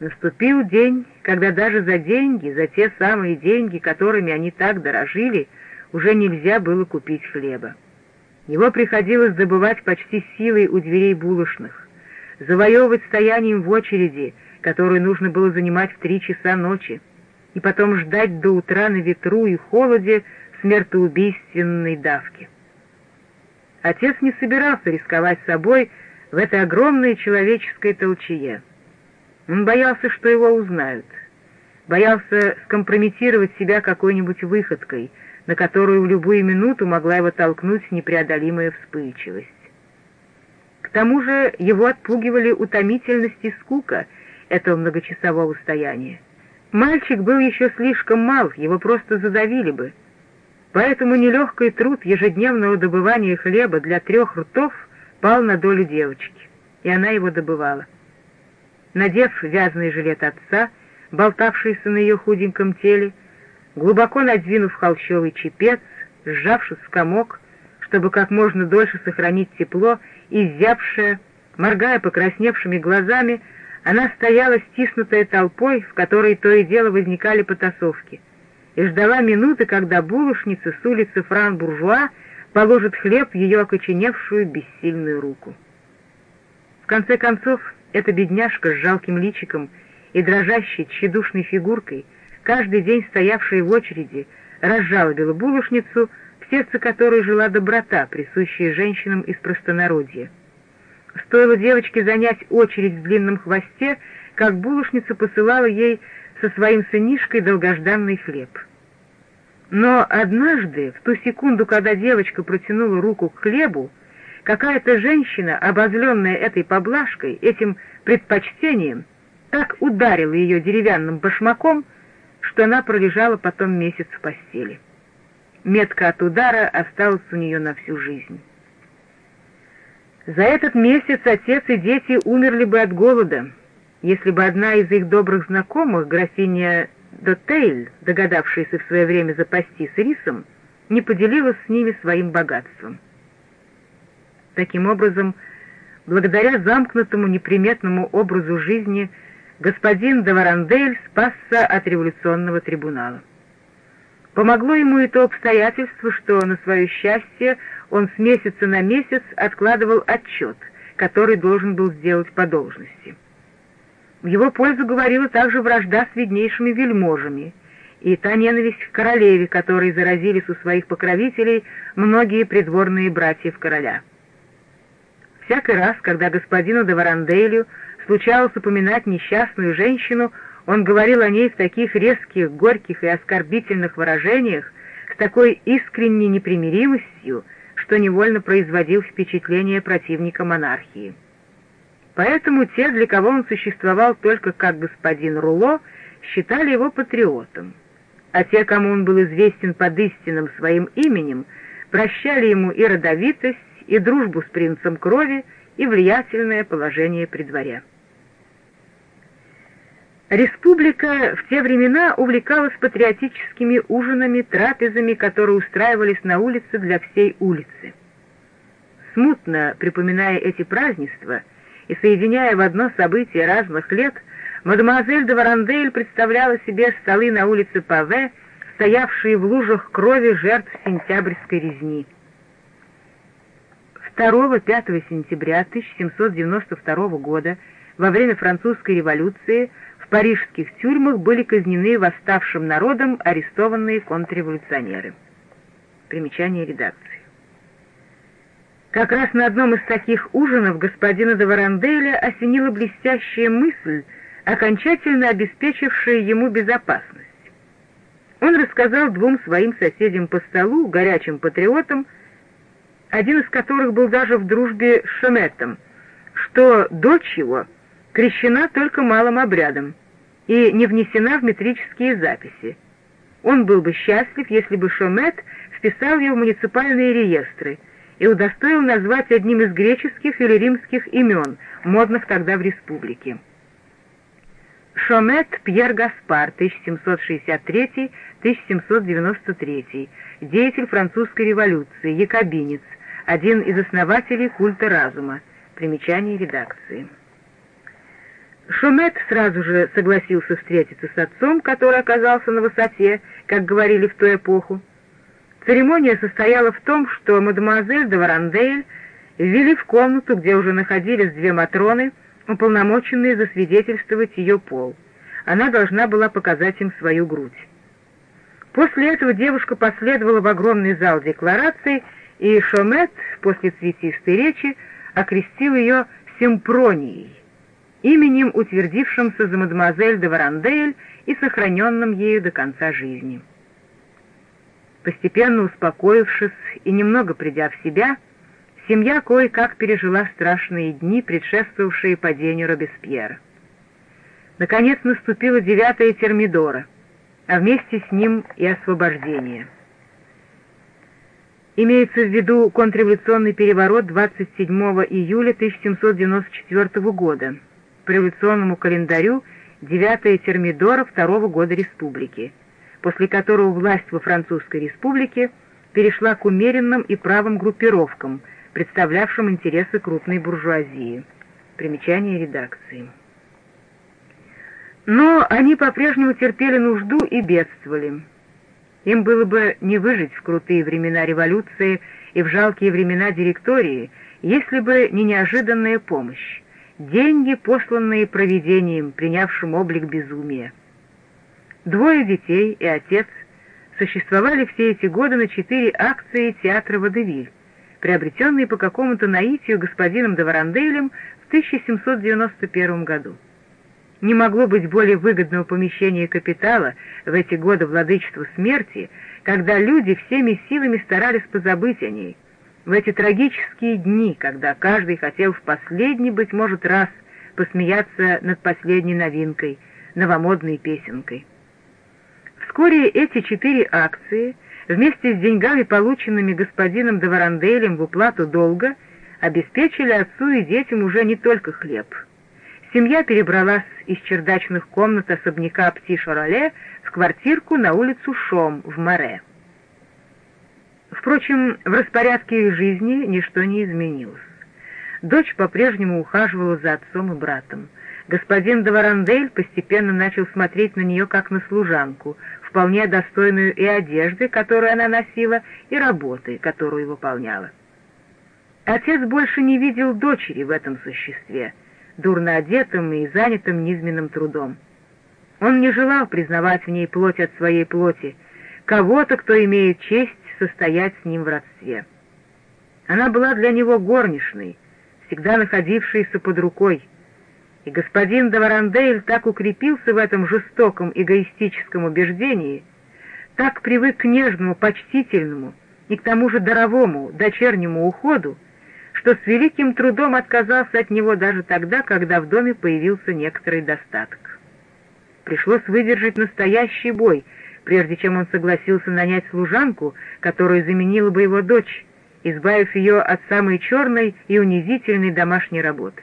Наступил день, когда даже за деньги, за те самые деньги, которыми они так дорожили, уже нельзя было купить хлеба. Его приходилось добывать почти силой у дверей булочных, завоевывать стоянием в очереди, которую нужно было занимать в три часа ночи, и потом ждать до утра на ветру и холоде смертоубийственной давки. Отец не собирался рисковать собой в этой огромной человеческой толчее. Он боялся, что его узнают, боялся скомпрометировать себя какой-нибудь выходкой, на которую в любую минуту могла его толкнуть непреодолимая вспыльчивость. К тому же его отпугивали утомительность и скука этого многочасового стояния. Мальчик был еще слишком мал, его просто задавили бы. Поэтому нелегкий труд ежедневного добывания хлеба для трех ртов пал на долю девочки, и она его добывала. Надев вязаный жилет отца, болтавшийся на ее худеньком теле, глубоко надвинув холщовый чепец, сжавшись в комок, чтобы как можно дольше сохранить тепло, и зябшая, моргая покрасневшими глазами, она стояла стиснутая толпой, в которой то и дело возникали потасовки, и ждала минуты, когда булочница с улицы Фран-Буржуа положит хлеб в ее окоченевшую бессильную руку. В конце концов, эта бедняжка с жалким личиком и дрожащей, тщедушной фигуркой, каждый день стоявшая в очереди, разжалобила булочницу, в сердце которой жила доброта, присущая женщинам из простонародья. Стоило девочке занять очередь в длинном хвосте, как булочница посылала ей со своим сынишкой долгожданный хлеб. Но однажды, в ту секунду, когда девочка протянула руку к хлебу, какая-то женщина, обозленная этой поблажкой, этим предпочтением, так ударила ее деревянным башмаком, что она пролежала потом месяц в постели. Метка от удара осталась у нее на всю жизнь. За этот месяц отец и дети умерли бы от голода, если бы одна из их добрых знакомых, графиня Дотейль, догадавшаяся в свое время запастись рисом, не поделилась с ними своим богатством. Таким образом, благодаря замкнутому неприметному образу жизни, господин Даварандель спасся от революционного трибунала. Помогло ему и то обстоятельство, что на свое счастье он с месяца на месяц откладывал отчет, который должен был сделать по должности. В его пользу говорила также вражда с виднейшими вельможами и та ненависть к королеве, которой заразились у своих покровителей многие придворные братьев короля. Всякий раз, когда господину де Варанделю случалось упоминать несчастную женщину, он говорил о ней в таких резких, горьких и оскорбительных выражениях, с такой искренней непримиримостью, что невольно производил впечатление противника монархии. Поэтому те, для кого он существовал только как господин Руло, считали его патриотом, а те, кому он был известен под истинным своим именем, прощали ему и родовитость, и дружбу с принцем крови, и влиятельное положение при дворе. Республика в те времена увлекалась патриотическими ужинами, трапезами, которые устраивались на улице для всей улицы. Смутно припоминая эти празднества и соединяя в одно событие разных лет, мадемуазель де Варандель представляла себе столы на улице Паве, стоявшие в лужах крови жертв сентябрьской резни. 2-5 сентября 1792 года, во время французской революции, в парижских тюрьмах были казнены восставшим народом арестованные контрреволюционеры. Примечание редакции. Как раз на одном из таких ужинов господина де Варанделя осенила блестящая мысль, окончательно обеспечившая ему безопасность. Он рассказал двум своим соседям по столу, горячим патриотам, один из которых был даже в дружбе с Шеметом, что дочь его — крещена только малым обрядом и не внесена в метрические записи. Он был бы счастлив, если бы Шомет вписал ее в муниципальные реестры и удостоил назвать одним из греческих или римских имен, модных тогда в республике. Шомет Пьер Гаспар, 1763-1793, деятель французской революции, якобинец, один из основателей культа разума. Примечание редакции. Шумет сразу же согласился встретиться с отцом, который оказался на высоте, как говорили в ту эпоху. Церемония состояла в том, что мадемуазель де Варандель ввели в комнату, где уже находились две Матроны, уполномоченные засвидетельствовать ее пол. Она должна была показать им свою грудь. После этого девушка последовала в огромный зал деклараций, и Шомет после цветистой речи окрестил ее Симпронией, именем, утвердившимся за мадемуазель де Варандель и сохраненным ею до конца жизни. Постепенно успокоившись и немного придя в себя, семья кое-как пережила страшные дни, предшествовавшие падению Робеспьера. Наконец наступила девятая термидора, а вместе с ним и освобождение. Имеется в виду контрреволюционный переворот 27 июля 1794 года, по революционному календарю 9 термидора второго года республики, после которого власть во Французской республике перешла к умеренным и правым группировкам, представлявшим интересы крупной буржуазии. Примечание редакции. Но они по-прежнему терпели нужду и бедствовали. Им было бы не выжить в крутые времена революции и в жалкие времена директории, если бы не неожиданная помощь, деньги, посланные провидением, принявшим облик безумия. Двое детей и отец существовали все эти годы на четыре акции театра «Водевиль», приобретенные по какому-то наитию господином де Варанделем в 1791 году. Не могло быть более выгодного помещения капитала в эти годы владычества смерти, когда люди всеми силами старались позабыть о ней, в эти трагические дни, когда каждый хотел в последний, быть может, раз посмеяться над последней новинкой, новомодной песенкой. Вскоре эти четыре акции, вместе с деньгами, полученными господином Даваранделем в уплату долга, обеспечили отцу и детям уже не только хлеб — Семья перебралась из чердачных комнат особняка Пти-Шороле в квартирку на улицу Шом в Море. Впрочем, в распорядке их жизни ничто не изменилось. Дочь по-прежнему ухаживала за отцом и братом. Господин Даварандель постепенно начал смотреть на нее как на служанку, вполне достойную и одежды, которую она носила, и работы, которую выполняла. Отец больше не видел дочери в этом существе — дурно одетым и занятым низменным трудом. Он не желал признавать в ней плоть от своей плоти, кого-то, кто имеет честь состоять с ним в родстве. Она была для него горничной, всегда находившейся под рукой, и господин Даварандель так укрепился в этом жестоком эгоистическом убеждении, так привык к нежному, почтительному и к тому же даровому, дочернему уходу, что с великим трудом отказался от него даже тогда, когда в доме появился некоторый достаток. Пришлось выдержать настоящий бой, прежде чем он согласился нанять служанку, которая заменила бы его дочь, избавив ее от самой черной и унизительной домашней работы.